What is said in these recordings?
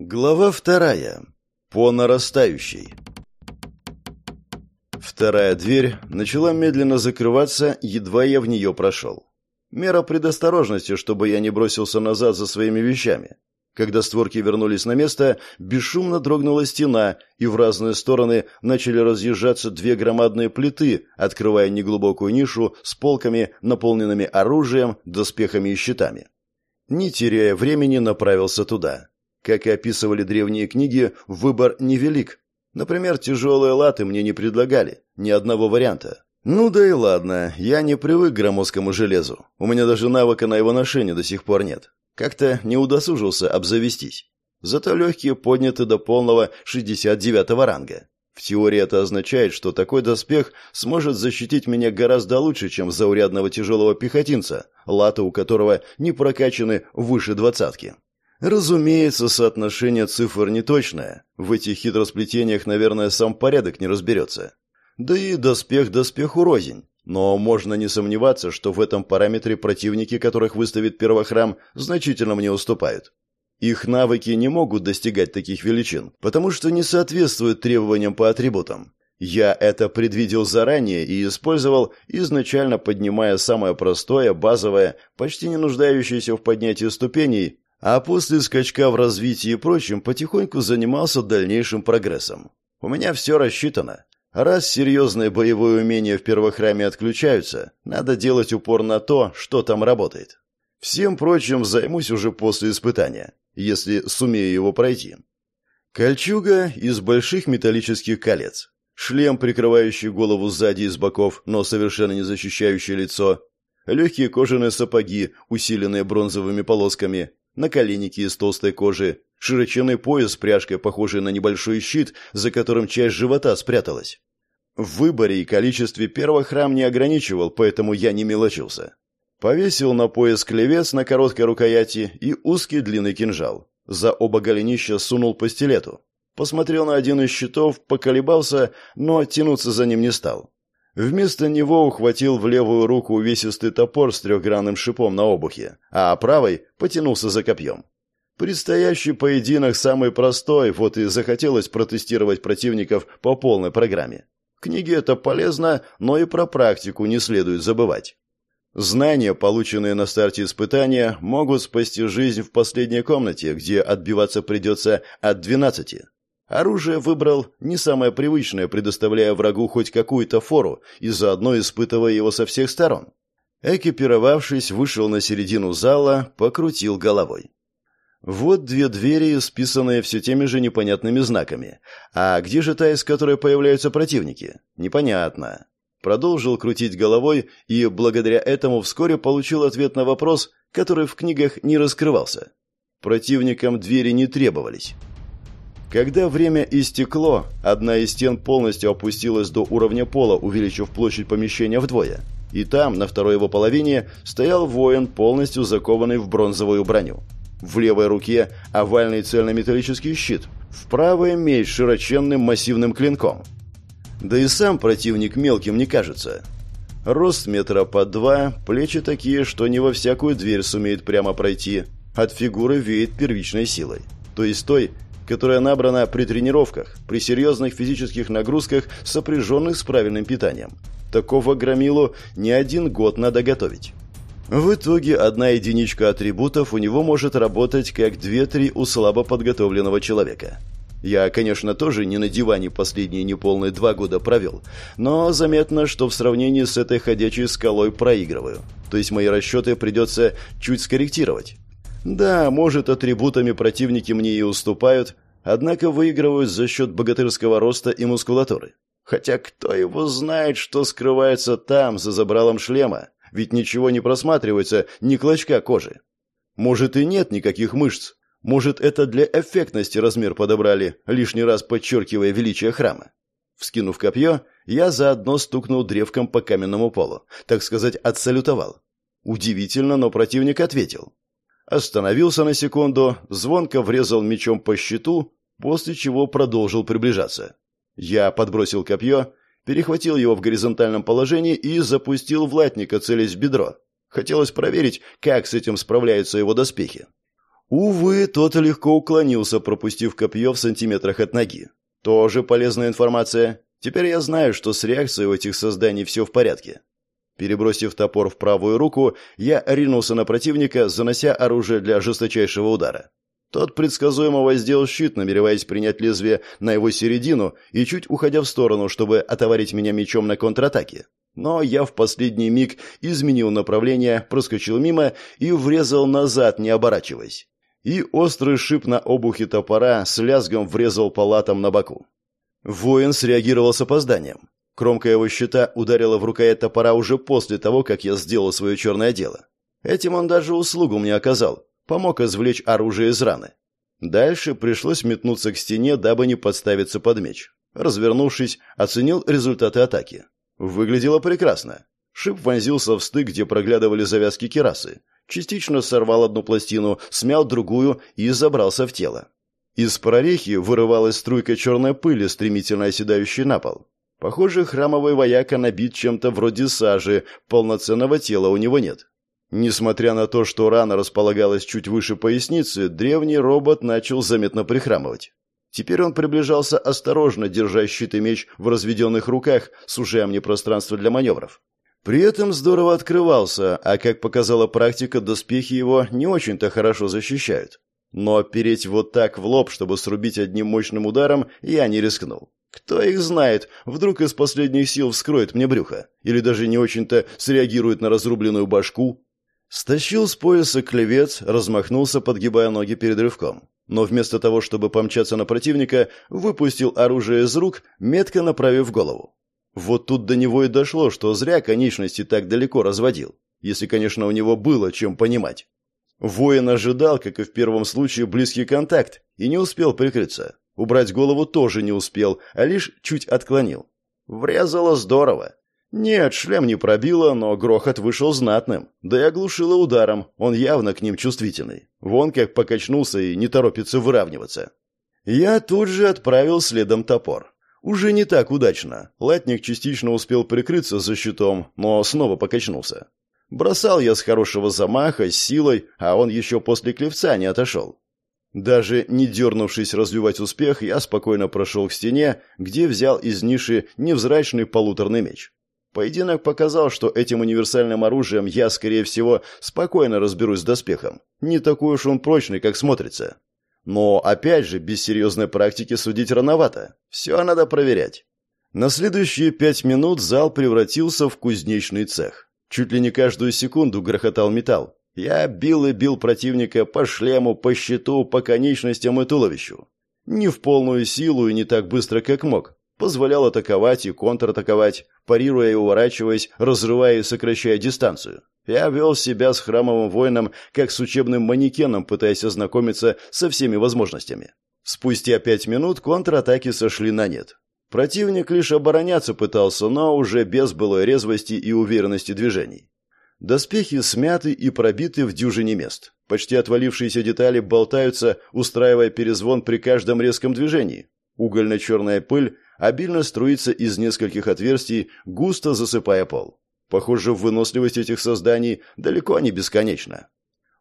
Глава вторая. По нарастающей. Вторая дверь начала медленно закрываться, едва я в нее прошел. Мера предосторожности, чтобы я не бросился назад за своими вещами. Когда створки вернулись на место, бесшумно дрогнула стена, и в разные стороны начали разъезжаться две громадные плиты, открывая неглубокую нишу с полками, наполненными оружием, доспехами и щитами. Не теряя времени, направился туда. Как и описывали древние книги, выбор невелик. Например, тяжелые латы мне не предлагали, ни одного варианта. Ну да и ладно, я не привык к громоздкому железу. У меня даже навыка на его ношение до сих пор нет. Как-то не удосужился обзавестись. Зато легкие подняты до полного 69 ранга. В теории это означает, что такой доспех сможет защитить меня гораздо лучше, чем заурядного тяжелого пехотинца, латы у которого не прокачаны выше двадцатки. Разумеется, соотношение цифр неточное. В этих хитросплетениях, наверное, сам порядок не разберется. Да и доспех доспеху рознь. Но можно не сомневаться, что в этом параметре противники, которых выставит первохрам, значительно мне уступают. Их навыки не могут достигать таких величин, потому что не соответствуют требованиям по атрибутам. Я это предвидел заранее и использовал, изначально поднимая самое простое, базовое, почти не нуждающееся в поднятии ступеней, а после скачка в развитии и прочем потихоньку занимался дальнейшим прогрессом. У меня все рассчитано. Раз серьезные боевые умения в первохраме отключаются, надо делать упор на то, что там работает. Всем прочим займусь уже после испытания, если сумею его пройти. Кольчуга из больших металлических колец. Шлем, прикрывающий голову сзади и с боков, но совершенно не защищающий лицо. Легкие кожаные сапоги, усиленные бронзовыми полосками наколенники из толстой кожи, широченный пояс с пряжкой, похожий на небольшой щит, за которым часть живота спряталась. В выборе и количестве первых храм не ограничивал, поэтому я не мелочился. Повесил на пояс клевец на короткой рукояти и узкий длинный кинжал. За оба голенища сунул по стилету. Посмотрел на один из щитов, поколебался, но тянуться за ним не стал. Вместо него ухватил в левую руку увесистый топор с трехгранным шипом на обухе, а правой потянулся за копьем. Предстоящий поединок самый простой, вот и захотелось протестировать противников по полной программе. В книге это полезно, но и про практику не следует забывать. Знания, полученные на старте испытания, могут спасти жизнь в последней комнате, где отбиваться придется от двенадцати. Оружие выбрал не самое привычное, предоставляя врагу хоть какую-то фору и заодно испытывая его со всех сторон. Экипировавшись, вышел на середину зала, покрутил головой. Вот две двери, списанные все теми же непонятными знаками. А где же та, из которой появляются противники? Непонятно. Продолжил крутить головой и благодаря этому вскоре получил ответ на вопрос, который в книгах не раскрывался. Противникам двери не требовались. Когда время истекло, одна из стен полностью опустилась до уровня пола, увеличив площадь помещения вдвое. И там, на второй его половине, стоял воин, полностью закованный в бронзовую броню. В левой руке овальный цельнометаллический щит, в правой меч широченным массивным клинком. Да и сам противник мелким не кажется. Рост метра по два, плечи такие, что не во всякую дверь сумеет прямо пройти. От фигуры веет первичной силой. То есть той, которая набрана при тренировках, при серьезных физических нагрузках, сопряженных с правильным питанием. Такого громилу не один год надо готовить. В итоге одна единичка атрибутов у него может работать как две-три у слабо подготовленного человека. Я, конечно, тоже не на диване последние неполные два года провел, но заметно, что в сравнении с этой ходячей скалой проигрываю. То есть мои расчеты придется чуть скорректировать. Да, может, атрибутами противники мне и уступают, однако выигрывают за счет богатырского роста и мускулатуры. Хотя кто его знает, что скрывается там, за забралом шлема, ведь ничего не просматривается, ни клочка кожи. Может и нет никаких мышц, может это для эффектности размер подобрали, лишний раз подчеркивая величие храма. Вскинув копье, я заодно стукнул древком по каменному полу, так сказать, отсалютовал. Удивительно, но противник ответил остановился на секунду, звонко врезал мечом по щиту, после чего продолжил приближаться. Я подбросил копье, перехватил его в горизонтальном положении и запустил в латника, целясь в бедро. Хотелось проверить, как с этим справляются его доспехи. Увы, тот легко уклонился, пропустив копье в сантиметрах от ноги. Тоже полезная информация. Теперь я знаю, что с реакцией у этих созданий все в порядке. Перебросив топор в правую руку, я ринулся на противника, занося оружие для жесточайшего удара. Тот предсказуемо воздел щит, намереваясь принять лезвие на его середину и чуть уходя в сторону, чтобы отоварить меня мечом на контратаке. Но я в последний миг изменил направление, проскочил мимо и врезал назад, не оборачиваясь. И острый шип на обухе топора с лязгом врезал палатом на боку. Воин среагировал с опозданием. Кромка его щита ударила в рукоять топора уже после того, как я сделал свое черное дело. Этим он даже услугу мне оказал, помог извлечь оружие из раны. Дальше пришлось метнуться к стене, дабы не подставиться под меч. Развернувшись, оценил результаты атаки. Выглядело прекрасно. Шип вонзился в стык, где проглядывали завязки керасы. Частично сорвал одну пластину, смял другую и забрался в тело. Из прорехи вырывалась струйка черной пыли, стремительно оседающей на пол. Похоже, храмовый вояка набит чем-то вроде сажи, полноценного тела у него нет. Несмотря на то, что рана располагалась чуть выше поясницы, древний робот начал заметно прихрамывать. Теперь он приближался осторожно, держа щит и меч в разведенных руках, сужая мне пространство для маневров. При этом здорово открывался, а, как показала практика, доспехи его не очень-то хорошо защищают. Но переть вот так в лоб, чтобы срубить одним мощным ударом, я не рискнул. Кто их знает, вдруг из последних сил вскроет мне брюхо, или даже не очень-то среагирует на разрубленную башку. Стащил с пояса клевец, размахнулся, подгибая ноги перед рывком. Но вместо того, чтобы помчаться на противника, выпустил оружие из рук, метко направив голову. Вот тут до него и дошло, что зря конечности так далеко разводил. Если, конечно, у него было чем понимать. Воин ожидал, как и в первом случае, близкий контакт, и не успел прикрыться. Убрать голову тоже не успел, а лишь чуть отклонил. Врезало здорово. Нет, шлем не пробило, но грохот вышел знатным. Да и оглушило ударом, он явно к ним чувствительный. Вон как покачнулся и не торопится выравниваться. Я тут же отправил следом топор. Уже не так удачно. Латник частично успел прикрыться за щитом, но снова покачнулся. Бросал я с хорошего замаха, с силой, а он еще после клевца не отошел. Даже не дернувшись развивать успех, я спокойно прошел к стене, где взял из ниши невзрачный полуторный меч. Поединок показал, что этим универсальным оружием я, скорее всего, спокойно разберусь с доспехом. Не такой уж он прочный, как смотрится. Но, опять же, без серьезной практики судить рановато. Все надо проверять. На следующие пять минут зал превратился в кузнечный цех. Чуть ли не каждую секунду грохотал металл. Я бил и бил противника по шлему, по щиту, по конечностям и туловищу. Не в полную силу и не так быстро, как мог позволял атаковать и контратаковать, парируя и уворачиваясь, разрывая и сокращая дистанцию. Я вел себя с храмовым воином, как с учебным манекеном, пытаясь ознакомиться со всеми возможностями. Спустя пять минут контратаки сошли на нет. Противник лишь обороняться пытался, но уже без былой резвости и уверенности движений. Доспехи смяты и пробиты в дюжине мест. Почти отвалившиеся детали болтаются, устраивая перезвон при каждом резком движении. Угольно-черная пыль обильно струится из нескольких отверстий, густо засыпая пол. Похоже, выносливость этих созданий далеко не бесконечна.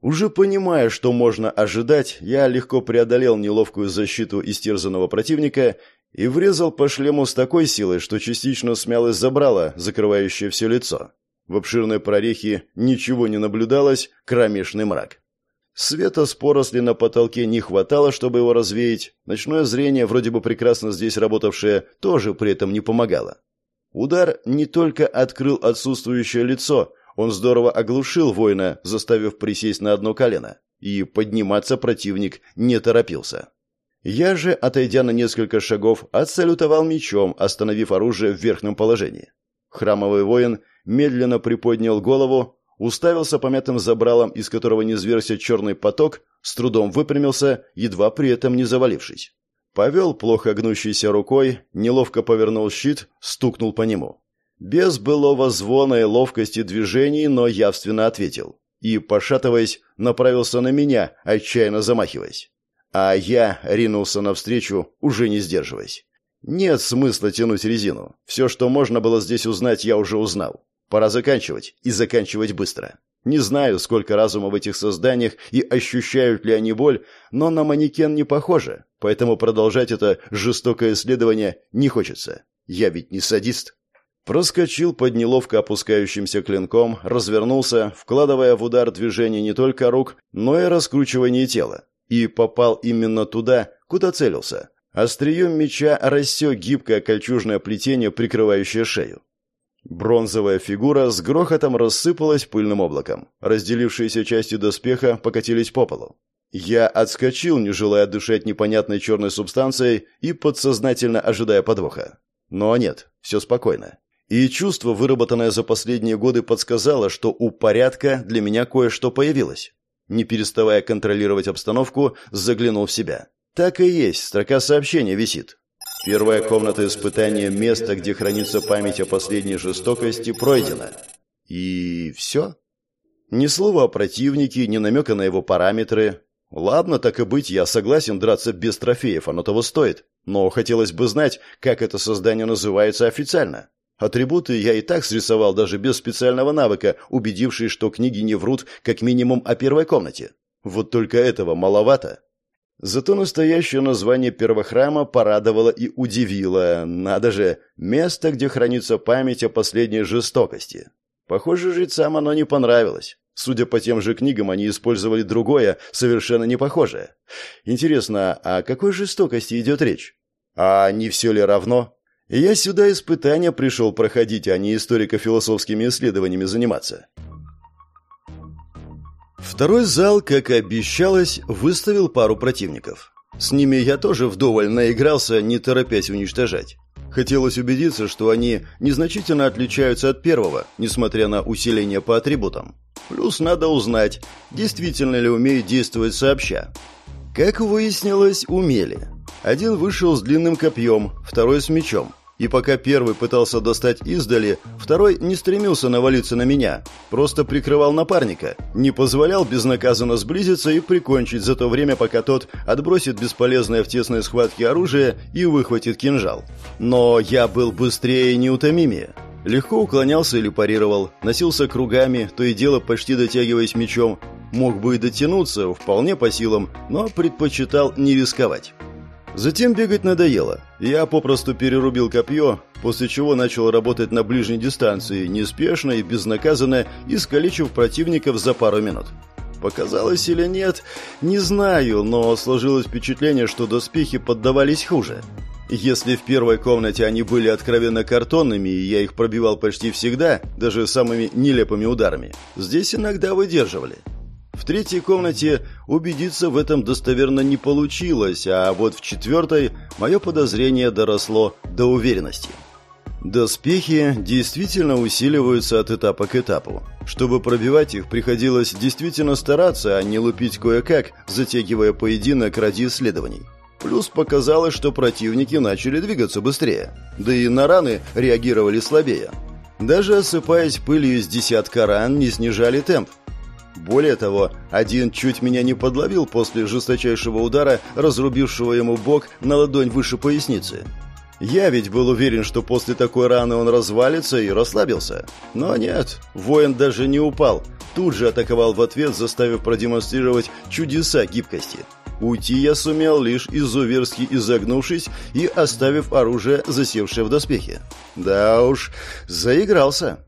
Уже понимая, что можно ожидать, я легко преодолел неловкую защиту истерзанного противника и врезал по шлему с такой силой, что частично смялось забрало, закрывающее все лицо. В обширной прорехе ничего не наблюдалось, кромешный мрак. Света с поросли на потолке не хватало, чтобы его развеять. Ночное зрение, вроде бы прекрасно здесь работавшее, тоже при этом не помогало. Удар не только открыл отсутствующее лицо, он здорово оглушил воина, заставив присесть на одно колено. И подниматься противник не торопился. Я же, отойдя на несколько шагов, отсалютовал мечом, остановив оружие в верхнем положении. Храмовый воин медленно приподнял голову, уставился помятым забралом, из которого низверся черный поток, с трудом выпрямился, едва при этом не завалившись. Повел плохо гнущейся рукой, неловко повернул щит, стукнул по нему. Без былого звона и ловкости движений, но явственно ответил. И, пошатываясь, направился на меня, отчаянно замахиваясь. А я ринулся навстречу, уже не сдерживаясь. Нет смысла тянуть резину. Все, что можно было здесь узнать, я уже узнал. Пора заканчивать, и заканчивать быстро. Не знаю, сколько разума в этих созданиях и ощущают ли они боль, но на манекен не похоже, поэтому продолжать это жестокое исследование не хочется. Я ведь не садист. Проскочил под неловко опускающимся клинком, развернулся, вкладывая в удар движение не только рук, но и раскручивание тела. И попал именно туда, куда целился. Острием меча рассек гибкое кольчужное плетение, прикрывающее шею. Бронзовая фигура с грохотом рассыпалась пыльным облаком. Разделившиеся части доспеха покатились по полу. Я отскочил, не желая дышать непонятной черной субстанцией и подсознательно ожидая подвоха. Но нет, все спокойно. И чувство, выработанное за последние годы, подсказало, что у порядка для меня кое-что появилось. Не переставая контролировать обстановку, заглянул в себя. Так и есть, строка сообщения висит. Первая комната испытания место, где хранится память о последней жестокости, пройдена. И все? Ни слова о противнике, ни намека на его параметры. Ладно, так и быть, я согласен драться без трофеев, оно того стоит. Но хотелось бы знать, как это создание называется официально. Атрибуты я и так срисовал даже без специального навыка, убедившись, что книги не врут как минимум о первой комнате. Вот только этого маловато. Зато настоящее название первохрама порадовало и удивило. Надо же, место, где хранится память о последней жестокости. Похоже, жрецам оно не понравилось. Судя по тем же книгам, они использовали другое, совершенно не похожее. Интересно, о какой жестокости идет речь? А не все ли равно? Я сюда испытания пришел проходить, а не историко-философскими исследованиями заниматься. Второй зал, как и обещалось, выставил пару противников. С ними я тоже вдоволь наигрался, не торопясь уничтожать. Хотелось убедиться, что они незначительно отличаются от первого, несмотря на усиление по атрибутам. Плюс надо узнать, действительно ли умеют действовать сообща. Как выяснилось, умели. Один вышел с длинным копьем, второй с мечом. И пока первый пытался достать издали, второй не стремился навалиться на меня, просто прикрывал напарника, не позволял безнаказанно сблизиться и прикончить за то время, пока тот отбросит бесполезное в тесной схватке оружие и выхватит кинжал. Но я был быстрее и неутомимее. Легко уклонялся или парировал, носился кругами, то и дело почти дотягиваясь мечом. Мог бы и дотянуться, вполне по силам, но предпочитал не рисковать. Затем бегать надоело. Я попросту перерубил копье, после чего начал работать на ближней дистанции, неспешно и безнаказанно, искалечив противников за пару минут. Показалось или нет, не знаю, но сложилось впечатление, что доспехи поддавались хуже. Если в первой комнате они были откровенно картонными, и я их пробивал почти всегда, даже самыми нелепыми ударами, здесь иногда выдерживали. В третьей комнате убедиться в этом достоверно не получилось, а вот в четвертой мое подозрение доросло до уверенности. Доспехи действительно усиливаются от этапа к этапу. Чтобы пробивать их, приходилось действительно стараться, а не лупить кое-как, затягивая поединок ради исследований. Плюс показалось, что противники начали двигаться быстрее, да и на раны реагировали слабее. Даже осыпаясь пылью из десятка ран, не снижали темп, более того, один чуть меня не подловил после жесточайшего удара, разрубившего ему бок на ладонь выше поясницы. Я ведь был уверен, что после такой раны он развалится и расслабился. Но нет, воин даже не упал. Тут же атаковал в ответ, заставив продемонстрировать чудеса гибкости. Уйти я сумел, лишь изуверски изогнувшись и оставив оружие, засевшее в доспехе. Да уж, заигрался.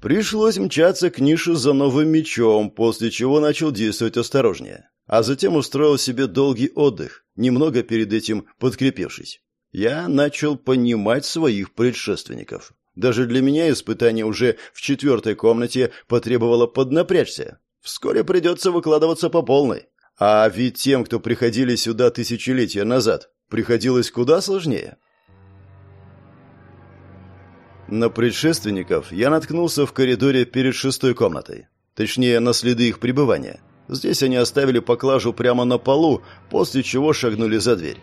Пришлось мчаться к нише за новым мечом, после чего начал действовать осторожнее. А затем устроил себе долгий отдых, немного перед этим подкрепившись. Я начал понимать своих предшественников. Даже для меня испытание уже в четвертой комнате потребовало поднапрячься. Вскоре придется выкладываться по полной. А ведь тем, кто приходили сюда тысячелетия назад, приходилось куда сложнее. На предшественников я наткнулся в коридоре перед шестой комнатой. Точнее, на следы их пребывания. Здесь они оставили поклажу прямо на полу, после чего шагнули за дверь.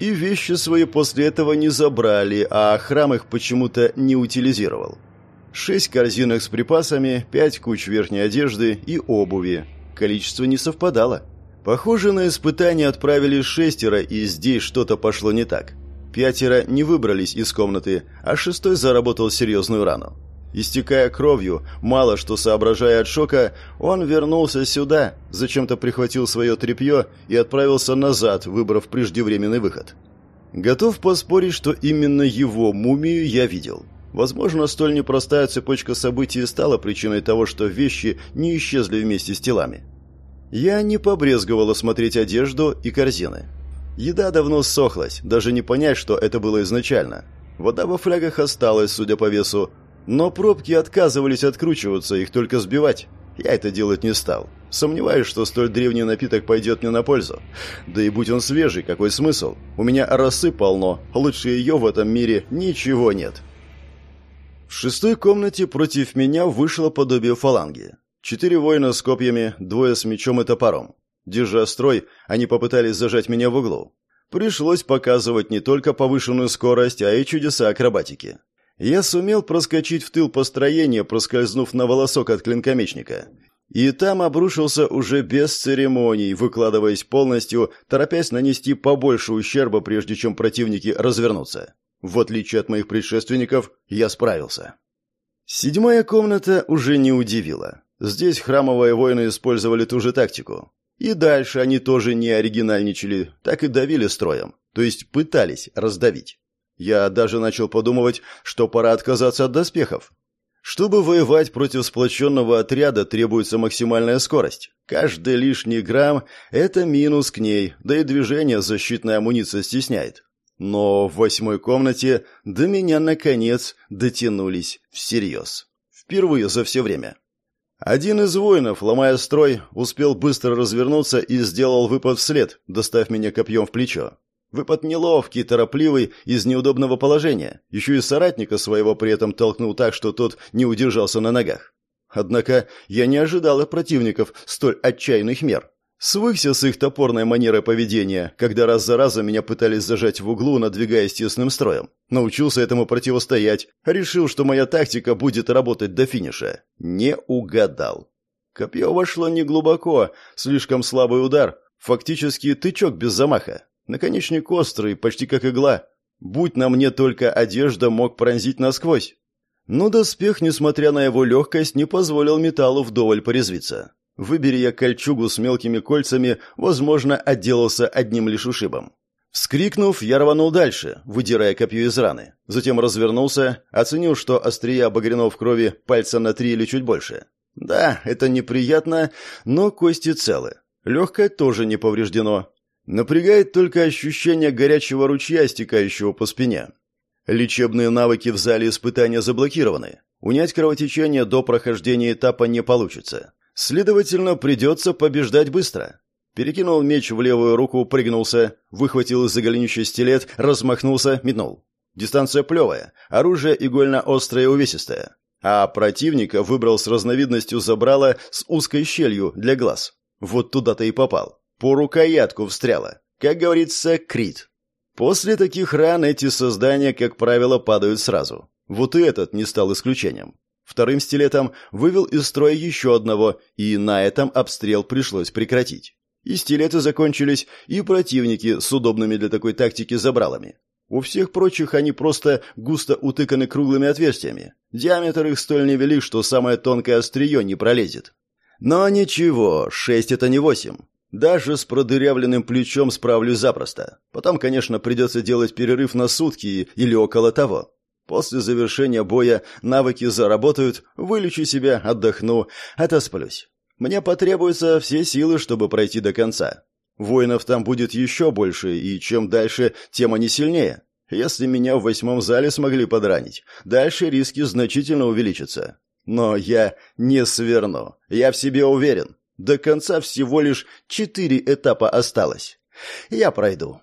И вещи свои после этого не забрали, а храм их почему-то не утилизировал. Шесть корзинок с припасами, пять куч верхней одежды и обуви. Количество не совпадало. Похоже, на испытание отправили шестеро, и здесь что-то пошло не так. Пятеро не выбрались из комнаты, а шестой заработал серьезную рану. Истекая кровью, мало что соображая от шока, он вернулся сюда, зачем-то прихватил свое тряпье и отправился назад, выбрав преждевременный выход. Готов поспорить, что именно его мумию я видел. Возможно, столь непростая цепочка событий стала причиной того, что вещи не исчезли вместе с телами. Я не побрезговал осмотреть одежду и корзины. Еда давно сохлась, даже не понять, что это было изначально. Вода во флягах осталась, судя по весу, но пробки отказывались откручиваться, их только сбивать. Я это делать не стал. Сомневаюсь, что столь древний напиток пойдет мне на пользу. Да и будь он свежий, какой смысл? У меня росы полно, лучше ее в этом мире ничего нет. В шестой комнате против меня вышло подобие фаланги. Четыре воина с копьями, двое с мечом и топором. Держа строй, они попытались зажать меня в углу. Пришлось показывать не только повышенную скорость, а и чудеса акробатики. Я сумел проскочить в тыл построения, проскользнув на волосок от клинкомечника. И там обрушился уже без церемоний, выкладываясь полностью, торопясь нанести побольше ущерба, прежде чем противники развернутся. В отличие от моих предшественников, я справился. Седьмая комната уже не удивила. Здесь храмовые воины использовали ту же тактику. И дальше они тоже не оригинальничали, так и давили строем, то есть пытались раздавить. Я даже начал подумывать, что пора отказаться от доспехов. Чтобы воевать против сплоченного отряда, требуется максимальная скорость. Каждый лишний грамм – это минус к ней, да и движение защитная амуниция стесняет. Но в восьмой комнате до меня, наконец, дотянулись всерьез. Впервые за все время. Один из воинов, ломая строй, успел быстро развернуться и сделал выпад вслед, достав меня копьем в плечо. Выпад неловкий, торопливый, из неудобного положения. Еще и соратника своего при этом толкнул так, что тот не удержался на ногах. Однако я не ожидал от противников столь отчаянных мер. Свыкся с их топорной манерой поведения, когда раз за разом меня пытались зажать в углу, надвигаясь тесным строем. Научился этому противостоять, решил, что моя тактика будет работать до финиша. Не угадал. Копье вошло неглубоко, слишком слабый удар, фактически тычок без замаха. Наконечник острый, почти как игла. Будь на мне только одежда, мог пронзить насквозь. Но доспех, несмотря на его легкость, не позволил металлу вдоволь порезвиться. Выбери я кольчугу с мелкими кольцами, возможно, отделался одним лишь ушибом. Вскрикнув, я рванул дальше, выдирая копье из раны. Затем развернулся, оценил, что острия обогрено в крови пальца на три или чуть больше. Да, это неприятно, но кости целы. Легкое тоже не повреждено. Напрягает только ощущение горячего ручья, стекающего по спине. Лечебные навыки в зале испытания заблокированы. Унять кровотечение до прохождения этапа не получится. Следовательно, придется побеждать быстро. Перекинул меч в левую руку, пригнулся, выхватил из-за голенища стилет, размахнулся, метнул. Дистанция плевая, оружие игольно-острое и увесистое. А противника выбрал с разновидностью забрала с узкой щелью для глаз. Вот туда-то и попал. По рукоятку встряла. Как говорится, крит. После таких ран эти создания, как правило, падают сразу. Вот и этот не стал исключением. Вторым стилетом вывел из строя еще одного, и на этом обстрел пришлось прекратить. И стилеты закончились, и противники с удобными для такой тактики забралами. У всех прочих они просто густо утыканы круглыми отверстиями. Диаметр их столь невелик, что самое тонкое острие не пролезет. Но ничего, шесть это не восемь. Даже с продырявленным плечом справлюсь запросто. Потом, конечно, придется делать перерыв на сутки или около того. После завершения боя навыки заработают, вылечу себя, отдохну, отосплюсь. Мне потребуются все силы, чтобы пройти до конца. Воинов там будет еще больше, и чем дальше, тем они сильнее. Если меня в восьмом зале смогли подранить, дальше риски значительно увеличатся. Но я не сверну. Я в себе уверен. До конца всего лишь четыре этапа осталось. Я пройду.